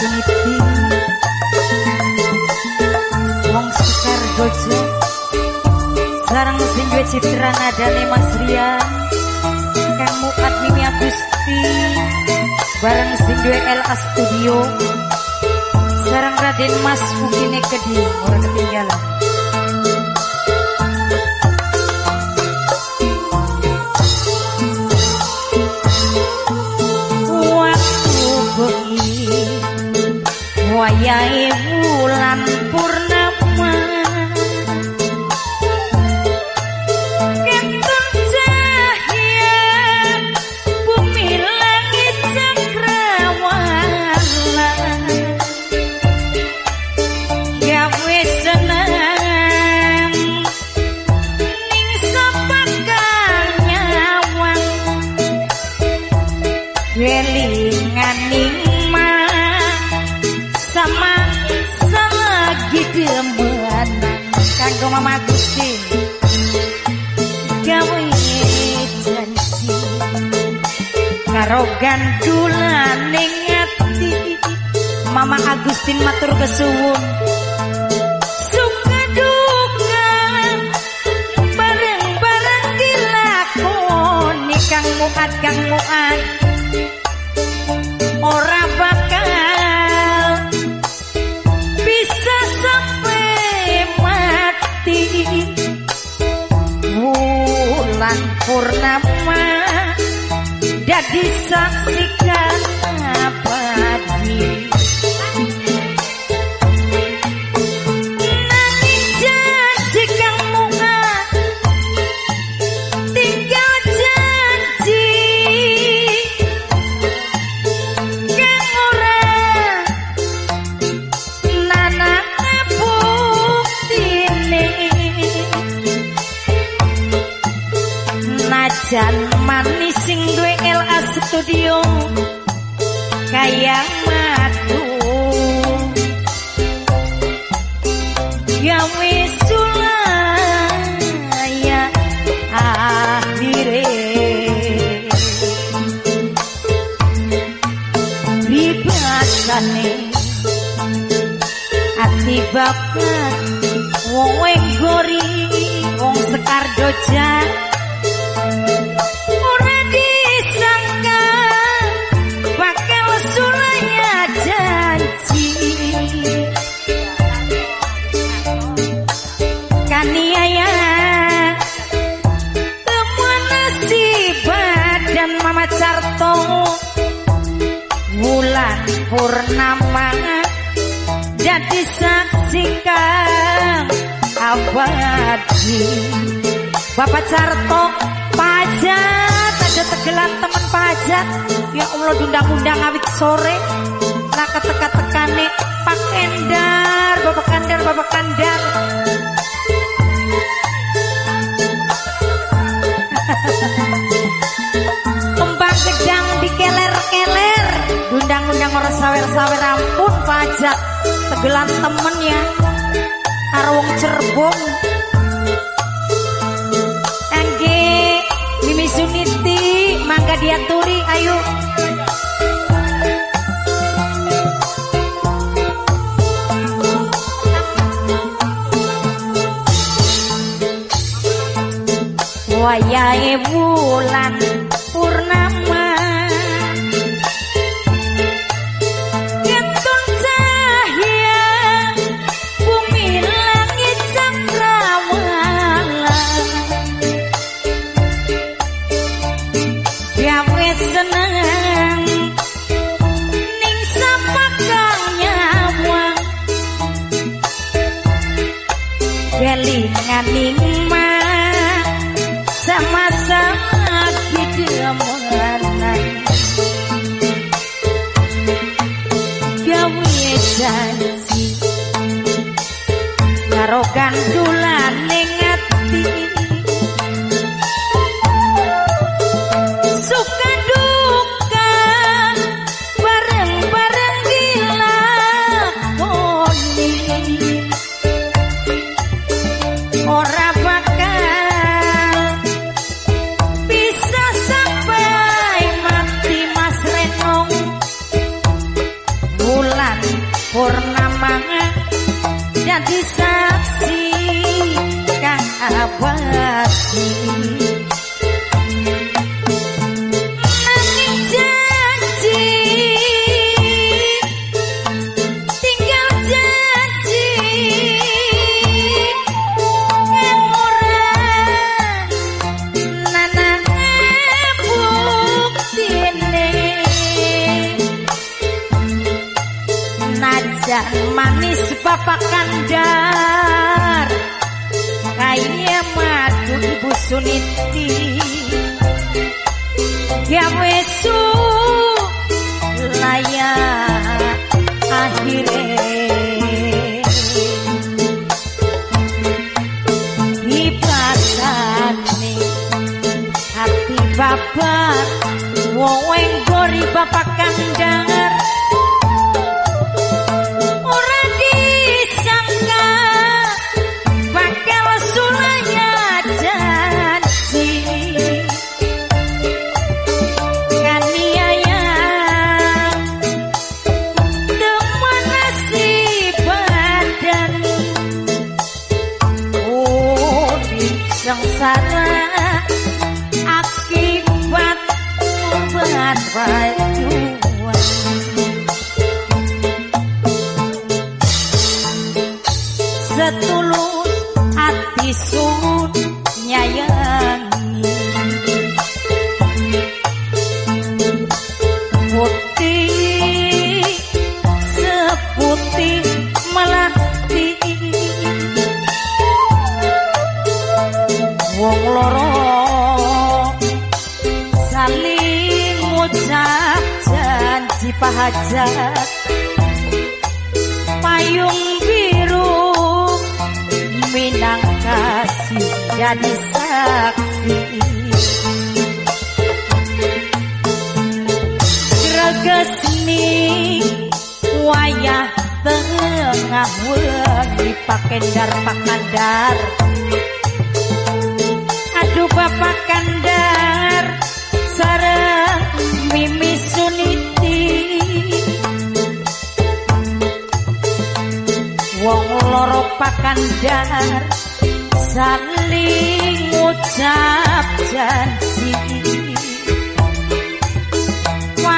Siti Wong citra nadane Mas Rian Mimi Bareng sing LA Studio sekarang Raden Mas Ugine Kedi Ora ketinggalan ya matur kesuwun. wayahe wulan.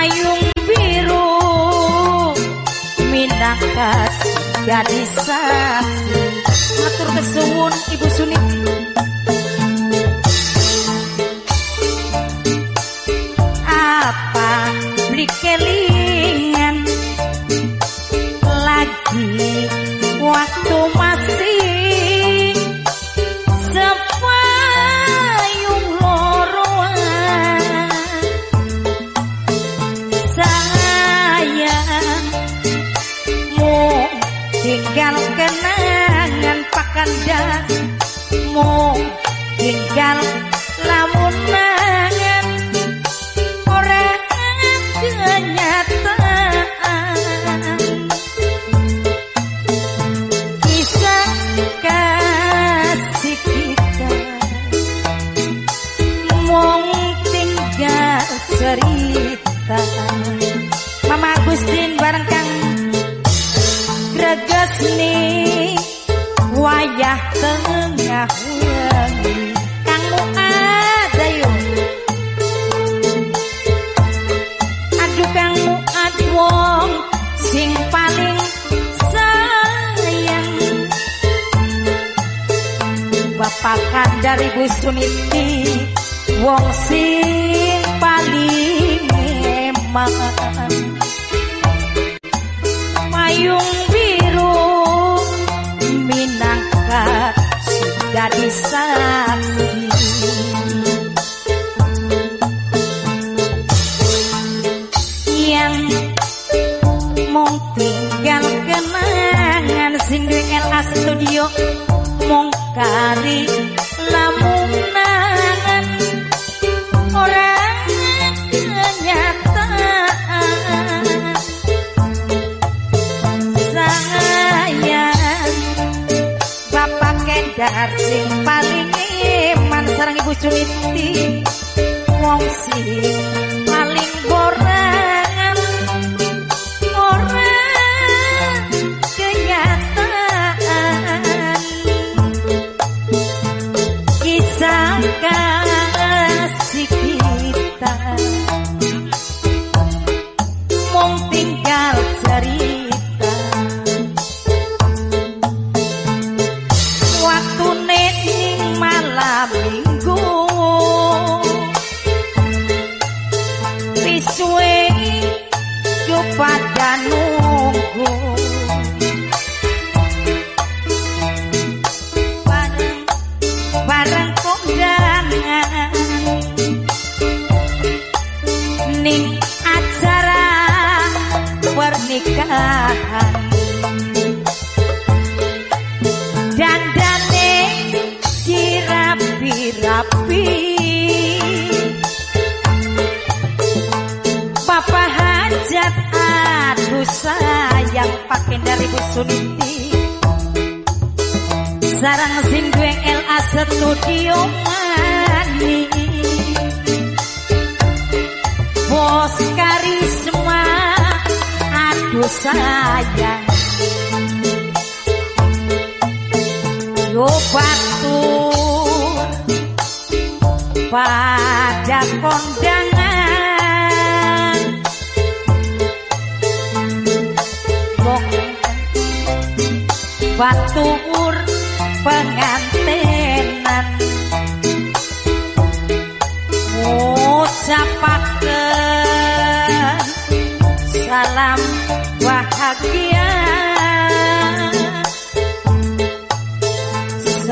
payung biru minangkas saksi matur kesuwun ibu suni. Apa beli keli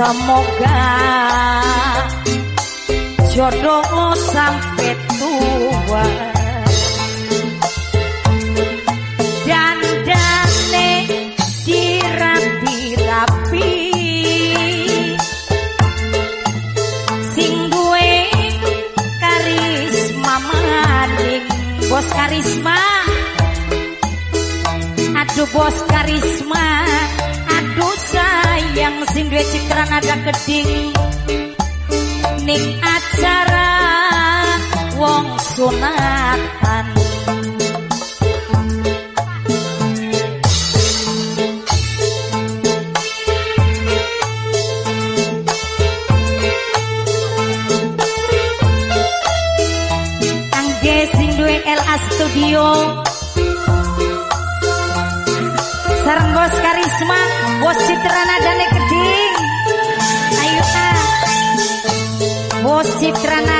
Semoga jodoh sampai tua. bos karisma. Aduh sayang sing duit citran ada keding. Nik acara wong sunatan. Angge duit LA Studio. Citrana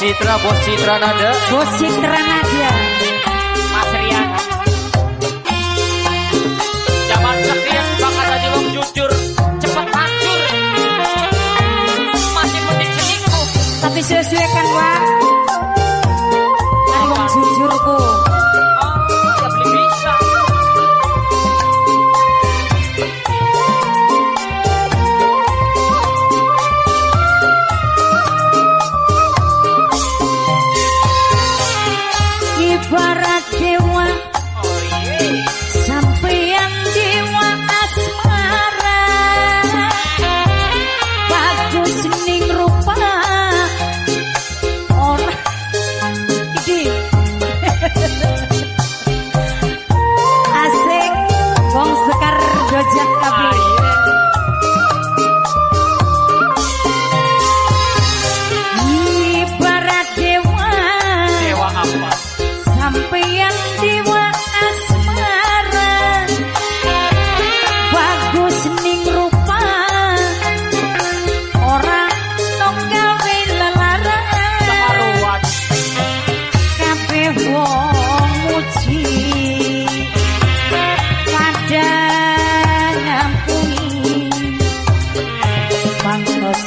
Citra, Bos Citra Nada. Bos Citra Nadia.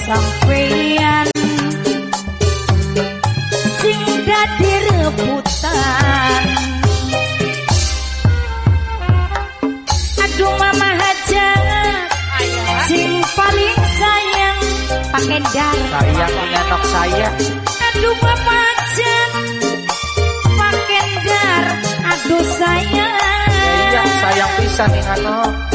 sampeyan sing dadi rebutan. Aduh mama haja. Sing paling sayang pakai dar. Sayang enak saya. Aduh mama haja. Pakai dar. Aduh sayang. Iya, sayang bisa nih anak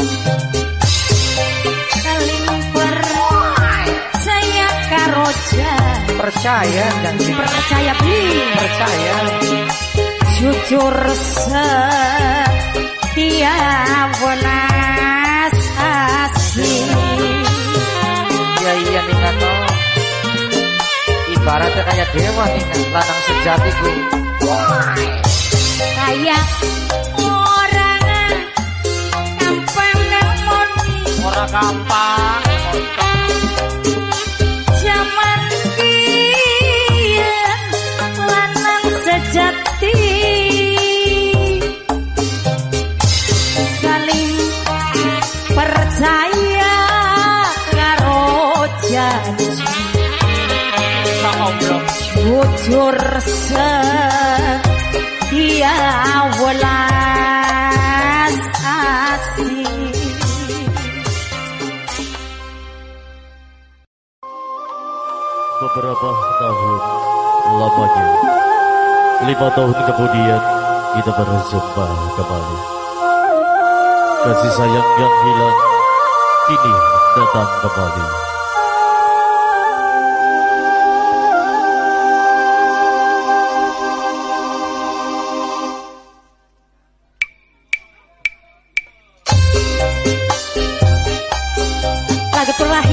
Koja Percaya dan Percaya bi Percaya. Jujur setia Bonas asli Ya iya nih kato Ibaratnya kayak dewa nih Lanang sejati ku. Kayak orang Kampang Orang kampang beberapa tahun lamanya lima tahun kemudian kita berjumpa kembali. Kasih sayang yang hilang kini datang kembali. lagu terakhir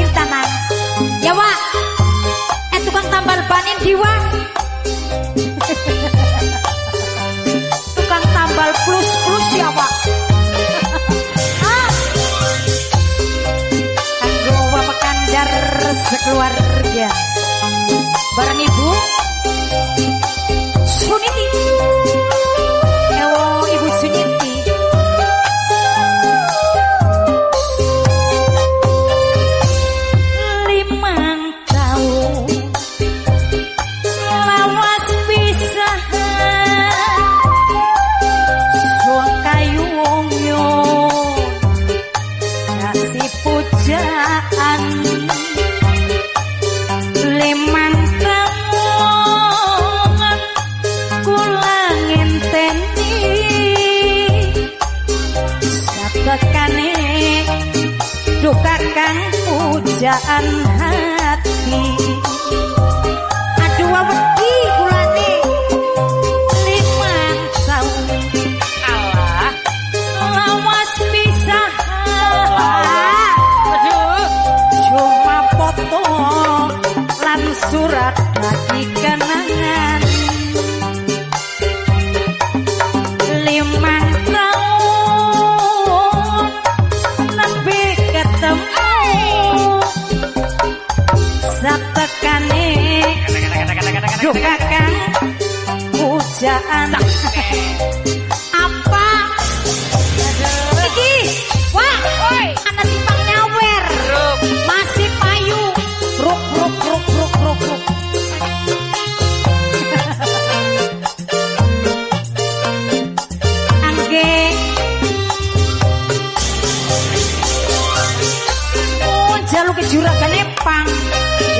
ke juragan Epang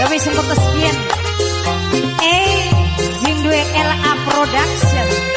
ya wis engko kesekian eh sing duwe LA Production.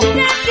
from.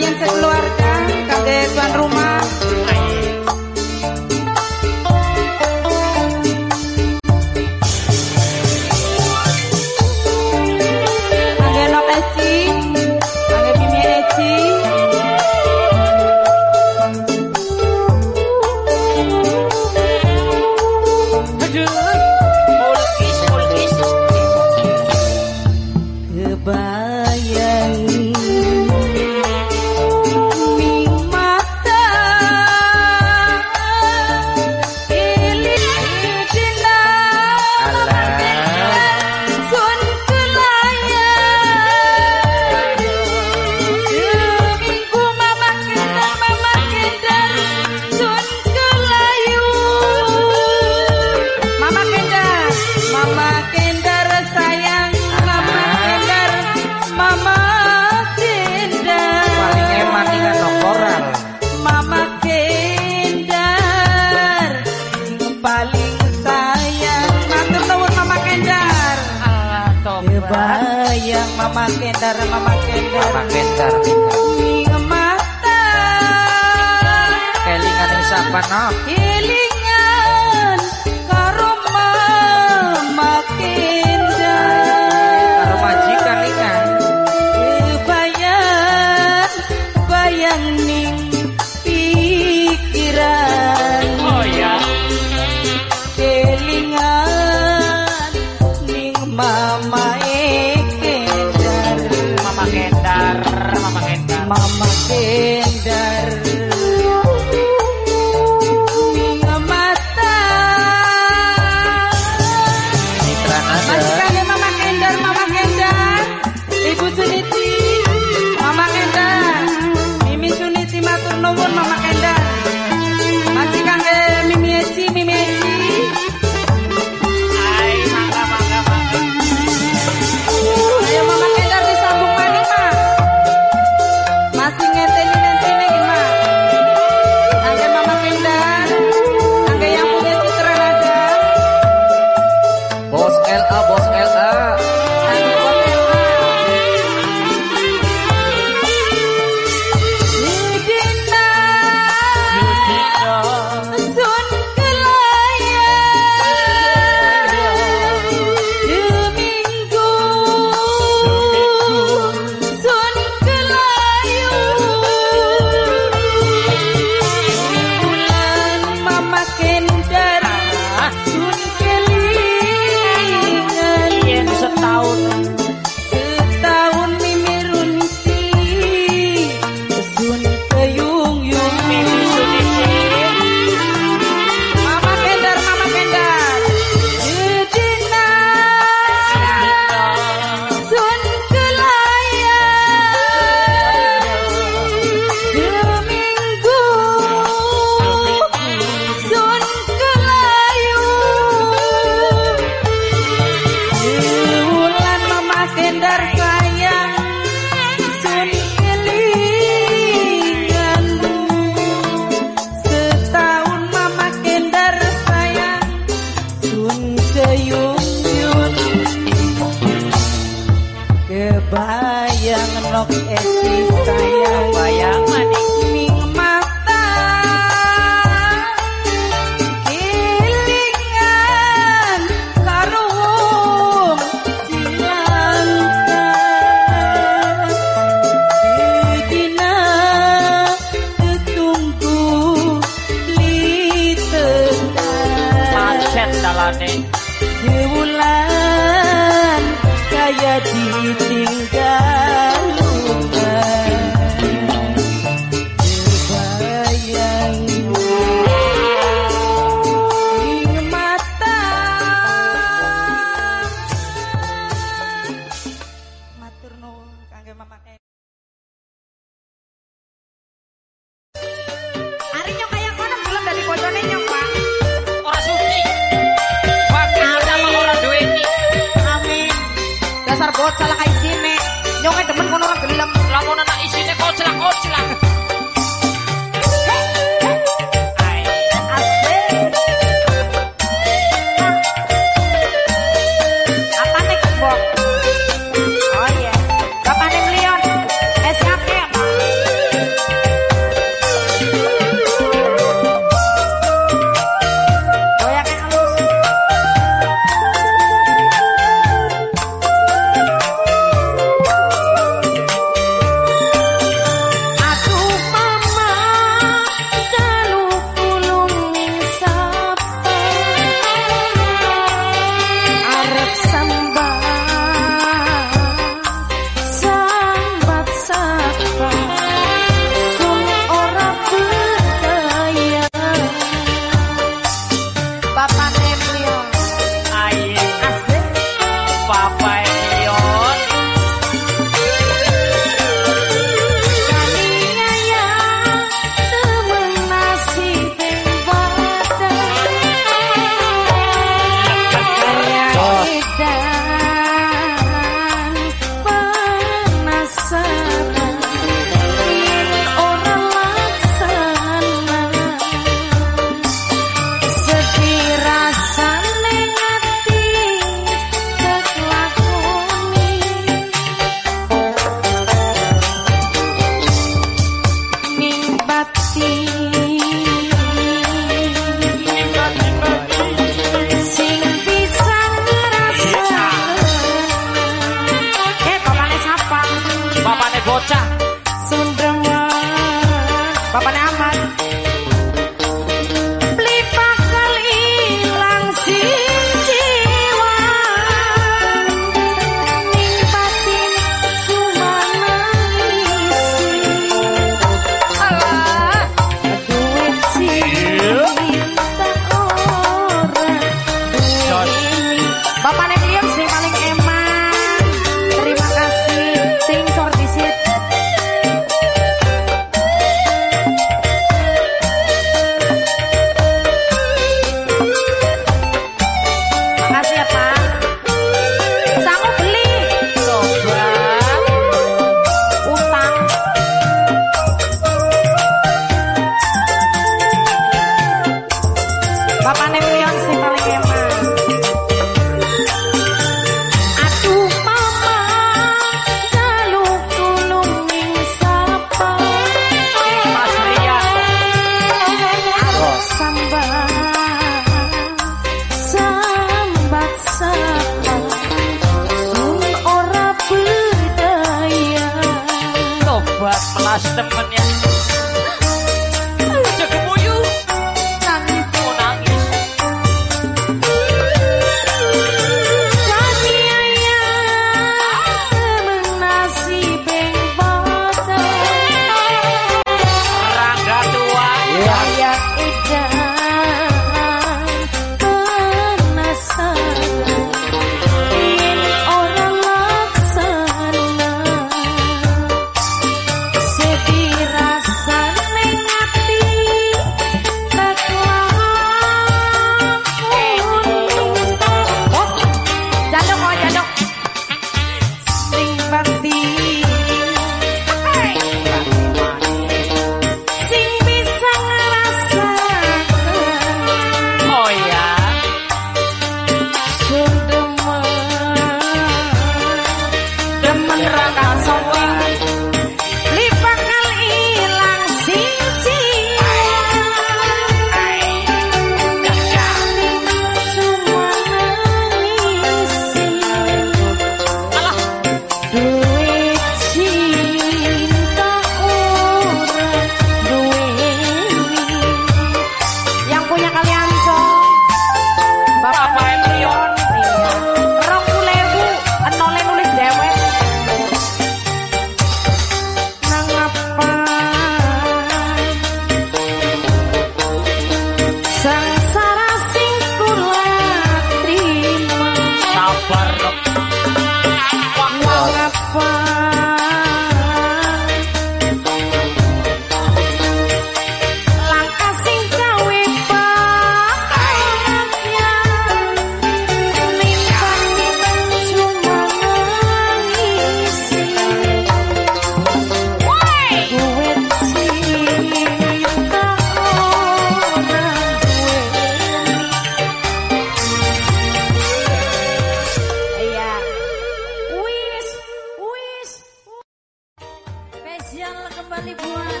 kembali buat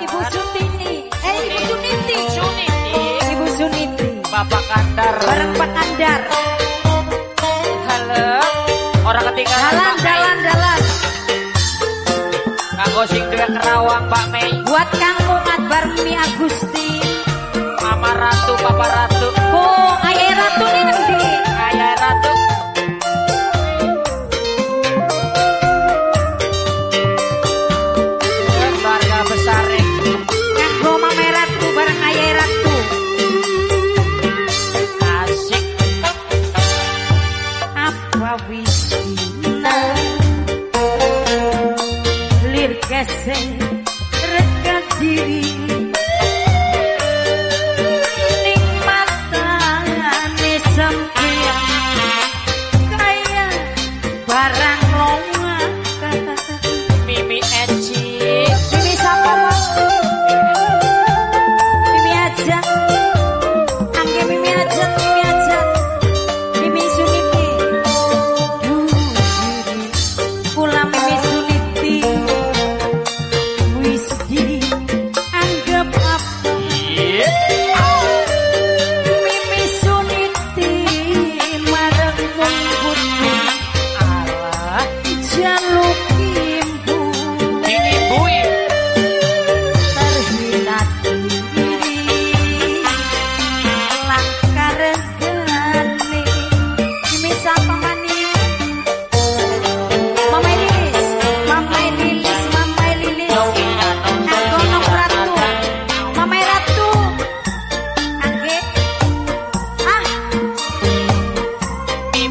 Ibu Suniti. Eh, Ibu Suniti. Oh, Ibu Suniti. Bapak Kandar. Bareng Pak Kandar. Halo. Orang ketiga. Jalan, jalan, jalan. Kang Gosing dua Kerawang, Pak Mei. Buat Kang Mumat Barmi Agusti. Mama Ratu, Papa Ratu.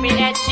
minutes.